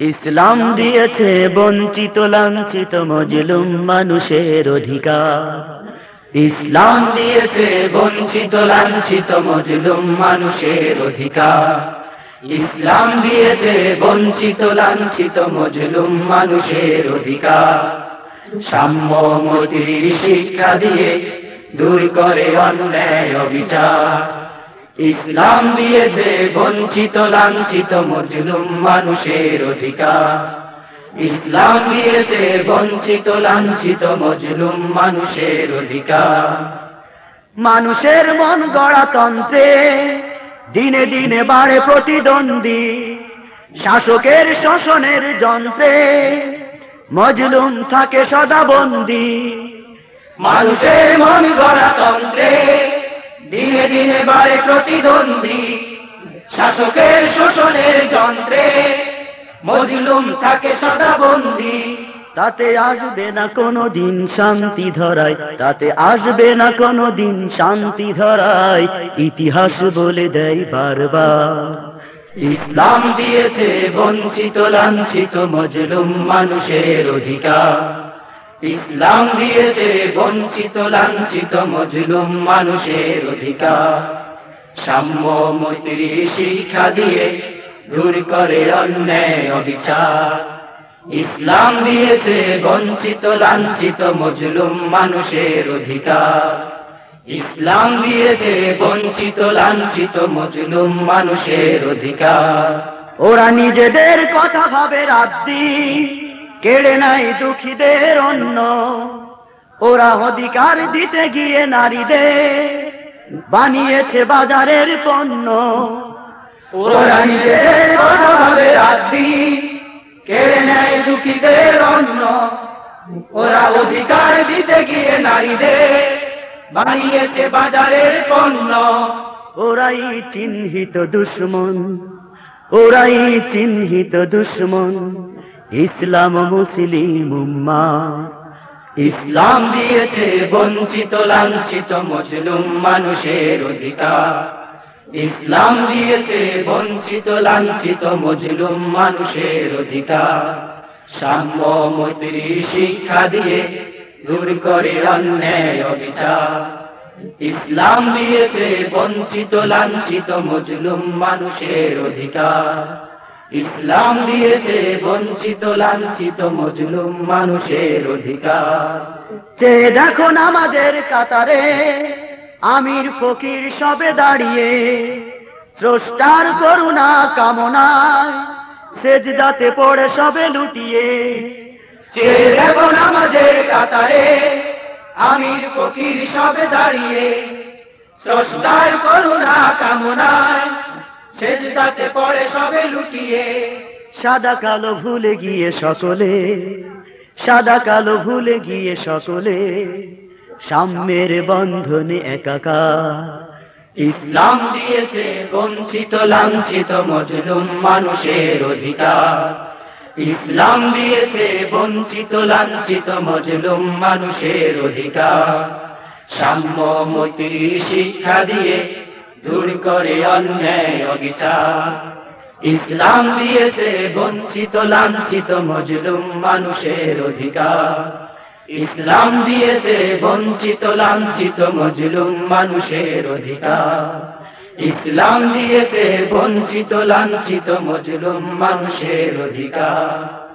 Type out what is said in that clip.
ইসলাম দিয়েছে বঞ্চিত, লাঞ্ছিত, মজলুম মানুষের অধিকার। ইসলাম দিয়েছে বঞ্চিত, লাঞ্ছিত, মজলুম মানুষের অধিকার। ইসলাম দিয়েছে বঞ্চিত, লাঞ্ছিত, মজলুম মানুষের অধিকার। সাম্য মতির শিক্ষা দিয়ে দূর করে অন্যায় অবিচার। ইসলাম দিয়েছে বঞ্চিত, লাঞ্ছিত মজলুম মানুষের অধিকার। ইসলাম দিয়েছে বঞ্চিত, লাঞ্ছিত মজলুম মানুষের অধিকার। মানুষের মন গড়াতন্ত্রে দিনে দিনে বাড়ে প্রতিদ্বন্দ্বী। শাসকের শোষণের যন্ত্রে মজলুম থাকে সদা বন্দী মানুষের মন গড়াতন্ত্রে দিনে প্রতিদ্বন্দ্বী শাসকের শোষণের যন্ত্রে। মজলুম থাকে সদা বন্দী তাতে আসবে না কোনো দিন শান্তি ধরায়। তাতে আসবে না কোনো দিন শান্তি ধরায়। ইতিহাস বলে দেয় বারবার। ইসলাম দিয়েছে বঞ্চিত লাঞ্ছিত মজলুম মানুষের অধিকার। ইসলাম দিয়েছে বঞ্চিত লাঞ্ছিত মজলুম মানুষের অধিকার। সাম্য মৈত্রী শিক্ষা দিয়ে দূর করে অন্যায় অবিচার। ইসলাম দিয়েছে বঞ্চিত, লাঞ্ছিত, মজলুম মানুষের অধিকার। ইসলাম দিয়েছে বঞ্চিত, লাঞ্ছিত, মজলুম মানুষের অধিকার। ওরা নিজেদের কথা ভাবে রাত কেড়ে নাই দুঃখীদের অন্য ওরা অধিকার দিতে গিয়ে নারীদের বানিয়েছে বাজারের পণ্য। ওরা নিজেদের ভাবে রাত কেড়ে নেয় দুঃখীদের অন্য ওরা অধিকার দিতে গিয়ে নারীদের বানিয়েছে বাজারের পণ্য। ওরাই চিহ্নিত দুশ্মন, ওরাই চিহ্নিত দুশ্মন, ইসলাম মুসলিম উম্মা ইসলাম দিয়েছে বঞ্চিত, লাঞ্ছিত মুসলিম মানুষের অধিকার। ইসলাম দিয়েছে বঞ্চিত, লাঞ্ছিত মজলুম মানুষের অধিকার। সাম্য মৈত্রী শিক্ষা দিয়ে দূর করে অন্যায় অবিচার। ইসলাম দিয়েছে বঞ্চিত, লাঞ্ছিত মজলুম মানুষের অধিকার। ইসলাম দিয়েছে বঞ্চিত, লাঞ্ছিত, মজলুম মানুষের অধিকার। যে দেখো আমাদের কাতারে আমির ফকির সবে দাঁড়িয়ে, স্রষ্টার করুণা কামনায় সেজদাতে পড়ে সবে লুটিয়ে। যে দেখো আমাদের কাতারে আমির ফকির সবে দাঁড়িয়ে, স্রষ্টার করুণা কামনায় সেজদাতে পড়ে সবে লুটিয়ে। সাদা কালো ভুলে গিয়ে সকলে সাদা কালো ভুলে গিয়ে সকলে সাম্যের বন্ধনে একাকা ইসলাম দিয়েছে বঞ্চিত লাঞ্ছিত মজলুম মানুষের অধিকার। ইসলাম দিয়েছে বঞ্চিত লাঞ্ছিত মজলুম মানুষের অধিকার। সাম্য মৈত্রী শিক্ষা দিয়ে করে অন্যায় অবিচার। ইসলাম দিয়েছে বঞ্চিত, লাঞ্ছিত, মজলুম মানুষের অধিকার। ইসলাম দিয়েছে বঞ্চিত, লাঞ্ছিত, মজলুম মানুষের অধিকার। ইসলাম দিয়েছে বঞ্চিত, লাঞ্ছিত, মজলুম মানুষের অধিকার।